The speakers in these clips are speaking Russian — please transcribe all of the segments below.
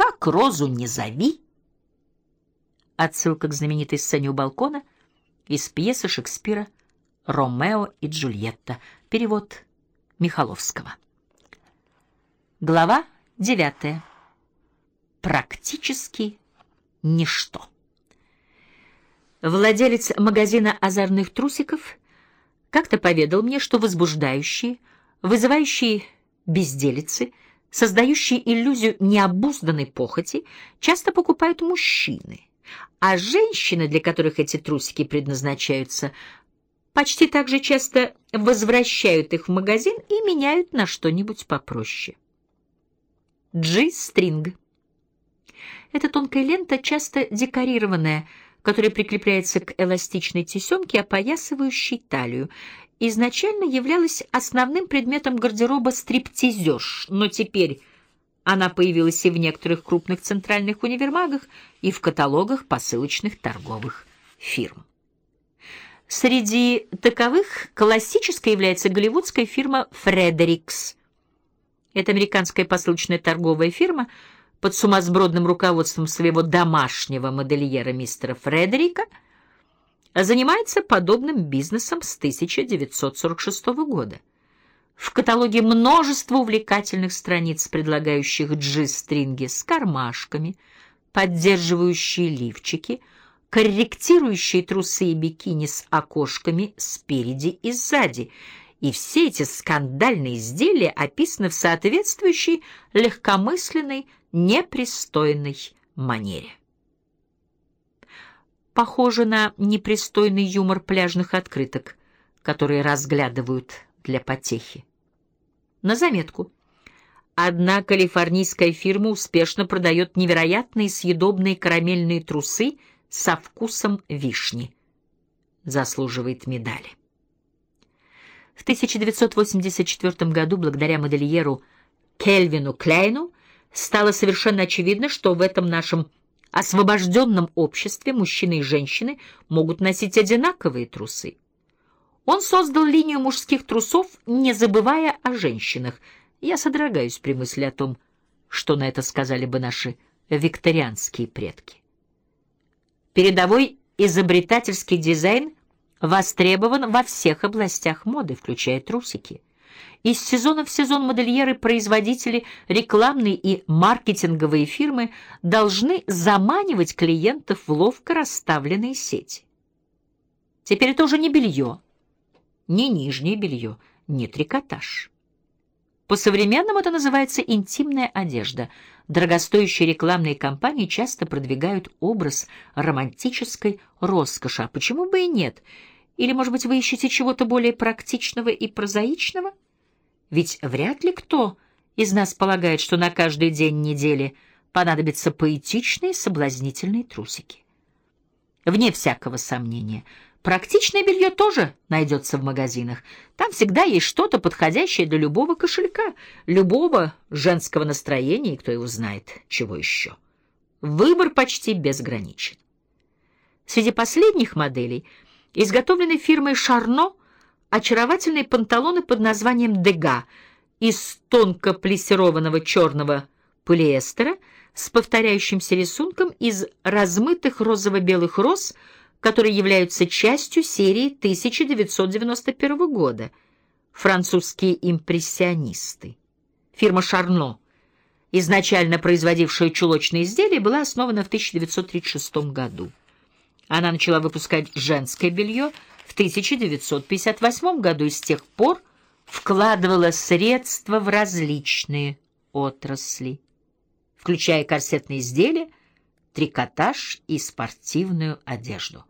Как розу не зови. Отсылка к знаменитой сцене у балкона из пьесы Шекспира «Ромео и Джульетта». Перевод Михаловского. Глава девятая. Практически ничто. Владелец магазина озорных трусиков как-то поведал мне, что возбуждающие, вызывающие безделицы, создающие иллюзию необузданной похоти, часто покупают мужчины, а женщины, для которых эти трусики предназначаются, почти так же часто возвращают их в магазин и меняют на что-нибудь попроще. G-стринг. Это тонкая лента, часто декорированная, которая прикрепляется к эластичной тесемке, опоясывающей талию. Изначально являлась основным предметом гардероба стриптизерш, но теперь она появилась и в некоторых крупных центральных универмагах, и в каталогах посылочных торговых фирм. Среди таковых классической является голливудская фирма Фредерикс. Это американская посылочная торговая фирма – под сумасбродным руководством своего домашнего модельера мистера Фредерика, занимается подобным бизнесом с 1946 года. В каталоге множество увлекательных страниц, предлагающих джи-стринги с кармашками, поддерживающие лифчики, корректирующие трусы и бикини с окошками спереди и сзади – и все эти скандальные изделия описаны в соответствующей легкомысленной непристойной манере. Похоже на непристойный юмор пляжных открыток, которые разглядывают для потехи. На заметку. Одна калифорнийская фирма успешно продает невероятные съедобные карамельные трусы со вкусом вишни. Заслуживает медали. В 1984 году, благодаря модельеру Кельвину Клейну, стало совершенно очевидно, что в этом нашем освобожденном обществе мужчины и женщины могут носить одинаковые трусы. Он создал линию мужских трусов, не забывая о женщинах. Я содрогаюсь при мысли о том, что на это сказали бы наши викторианские предки. Передовой изобретательский дизайн востребован во всех областях моды, включая трусики. Из сезона в сезон модельеры, производители, рекламные и маркетинговые фирмы должны заманивать клиентов в ловко расставленные сети. Теперь это уже не белье, не нижнее белье, не трикотаж. По-современному это называется интимная одежда. Дорогостоящие рекламные кампании часто продвигают образ романтической роскоши. А почему бы и нет? Или, может быть, вы ищете чего-то более практичного и прозаичного? Ведь вряд ли кто из нас полагает, что на каждый день недели понадобятся поэтичные соблазнительные трусики. Вне всякого сомнения, практичное белье тоже найдется в магазинах. Там всегда есть что-то подходящее для любого кошелька, любого женского настроения, и кто его знает, чего еще. Выбор почти безграничен. Среди последних моделей, изготовленной фирмой Шарно, очаровательные панталоны под названием «Дега» из тонко плессированного черного полиэстера с повторяющимся рисунком из размытых розово-белых роз, которые являются частью серии 1991 года. Французские импрессионисты. Фирма «Шарно», изначально производившая чулочные изделия, была основана в 1936 году. Она начала выпускать женское белье – в 1958 году и с тех пор вкладывала средства в различные отрасли, включая корсетные изделия, трикотаж и спортивную одежду.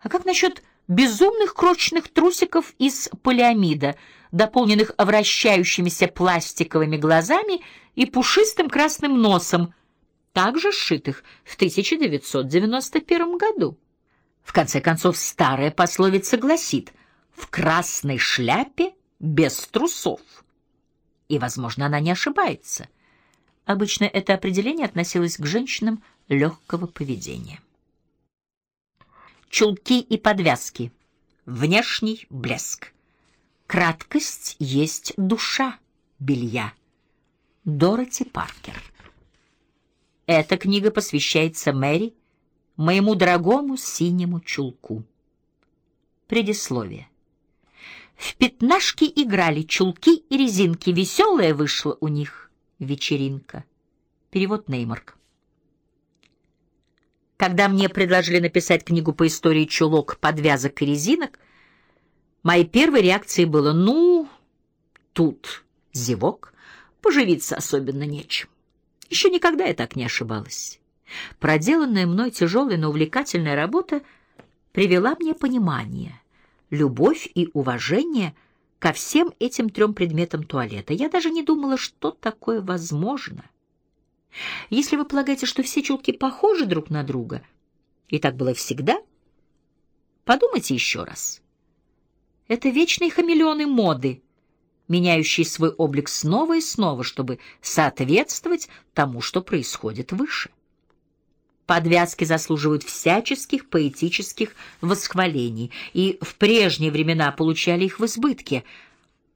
А как насчет безумных крочных трусиков из полиамида, дополненных вращающимися пластиковыми глазами и пушистым красным носом, также сшитых в 1991 году? В конце концов, старая пословица гласит «в красной шляпе без трусов». И, возможно, она не ошибается. Обычно это определение относилось к женщинам легкого поведения. Чулки и подвязки. Внешний блеск. Краткость есть душа белья. Дороти Паркер. Эта книга посвящается Мэри, моему дорогому синему чулку. Предисловие. В пятнашки играли чулки и резинки, веселая вышла у них вечеринка. Перевод Неймарк. Когда мне предложили написать книгу по истории чулок, подвязок и резинок, моей первой реакцией было «ну, тут зевок, поживиться особенно нечем». Еще никогда я так не ошибалась. Проделанная мной тяжелая, но увлекательная работа привела мне понимание, любовь и уважение ко всем этим трем предметам туалета. Я даже не думала, что такое возможно. Если вы полагаете, что все чулки похожи друг на друга, и так было всегда, подумайте еще раз. Это вечные хамелеоны моды, меняющие свой облик снова и снова, чтобы соответствовать тому, что происходит выше. Подвязки заслуживают всяческих поэтических восхвалений, и в прежние времена получали их в избытке.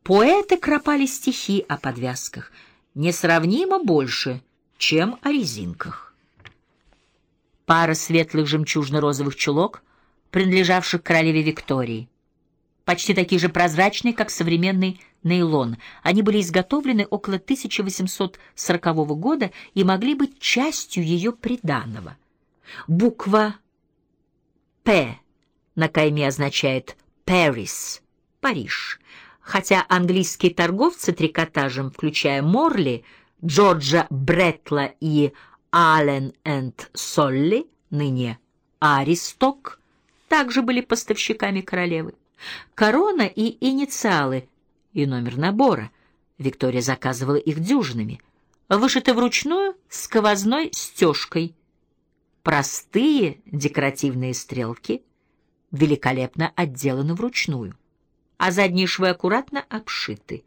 Поэты кропали стихи о подвязках несравнимо больше, чем о резинках. Пара светлых жемчужно-розовых чулок, принадлежавших королеве Виктории, почти такие же прозрачные, как современный нейлон. Они были изготовлены около 1840 года и могли быть частью ее приданого. Буква «П» на кайме означает «Paris» — Париж, хотя английские торговцы трикотажем, включая Морли, Джорджа Бретла и Аллен энд Солли, ныне Аристок, также были поставщиками королевы. Корона и инициалы и номер набора. Виктория заказывала их дюжинами, вышиты вручную сквозной стежкой. Простые декоративные стрелки великолепно отделаны вручную, а задние швы аккуратно обшиты.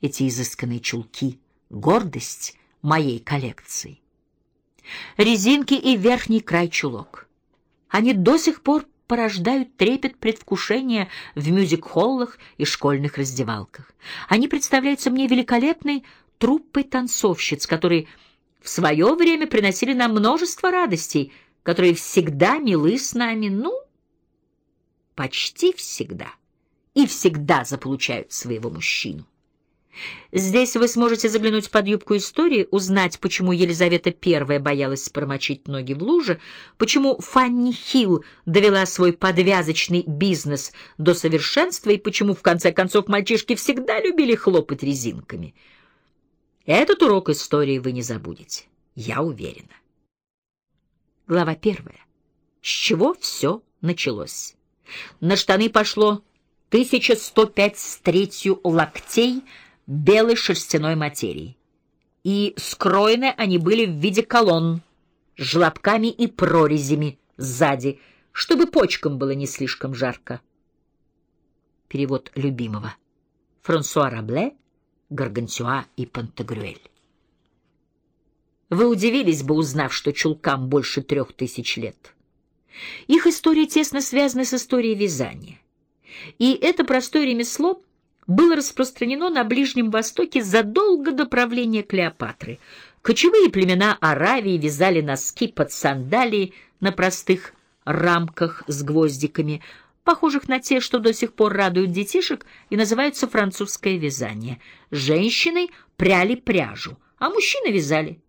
Эти изысканные чулки — гордость моей коллекции. Резинки и верхний край чулок. Они до сих пор порождают трепет предвкушения в мюзик-холлах и школьных раздевалках. Они представляются мне великолепной труппой танцовщиц, которые в свое время приносили нам множество радостей, которые всегда милы с нами, ну, почти всегда, и всегда заполучают своего мужчину. Здесь вы сможете заглянуть под юбку истории, узнать, почему Елизавета I боялась промочить ноги в луже, почему Фанни Хилл довела свой подвязочный бизнес до совершенства и почему, в конце концов, мальчишки всегда любили хлопать резинками. Этот урок истории вы не забудете, я уверена. Глава первая. С чего все началось? На штаны пошло 1105 с третью локтей — белой шерстяной материи. И скроены они были в виде колонн, с желобками и прорезями сзади, чтобы почкам было не слишком жарко. Перевод любимого. Франсуа Рабле, Гаргантюа и Пантагрюэль. Вы удивились бы, узнав, что чулкам больше трех тысяч лет. Их история тесно связана с историей вязания. И это простое ремесло было распространено на Ближнем Востоке задолго до правления Клеопатры. Кочевые племена Аравии вязали носки под сандалии на простых рамках с гвоздиками, похожих на те, что до сих пор радуют детишек и называются французское вязание. Женщины пряли пряжу, а мужчины вязали.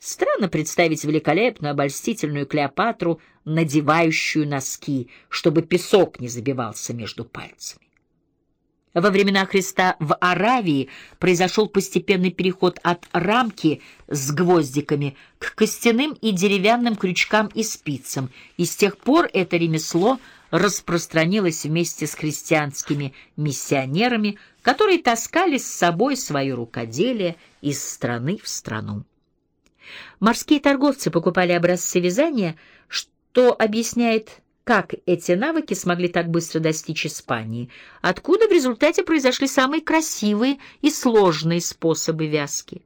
Странно представить великолепную обольстительную Клеопатру, надевающую носки, чтобы песок не забивался между пальцами. Во времена Христа в Аравии произошел постепенный переход от рамки с гвоздиками к костяным и деревянным крючкам и спицам, и с тех пор это ремесло распространилось вместе с христианскими миссионерами, которые таскали с собой свое рукоделие из страны в страну. Морские торговцы покупали образцы вязания, что объясняет как эти навыки смогли так быстро достичь Испании, откуда в результате произошли самые красивые и сложные способы вязки.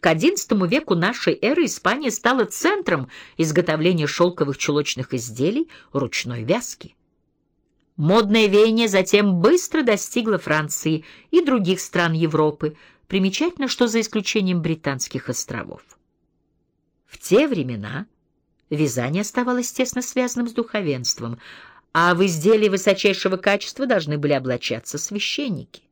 К XI веку нашей эры Испания стала центром изготовления шелковых чулочных изделий ручной вязки. Модное веяние затем быстро достигло Франции и других стран Европы, примечательно, что за исключением британских островов. В те времена вязание оставалось тесно связанным с духовенством, а в изделии высочайшего качества должны были облачаться священники.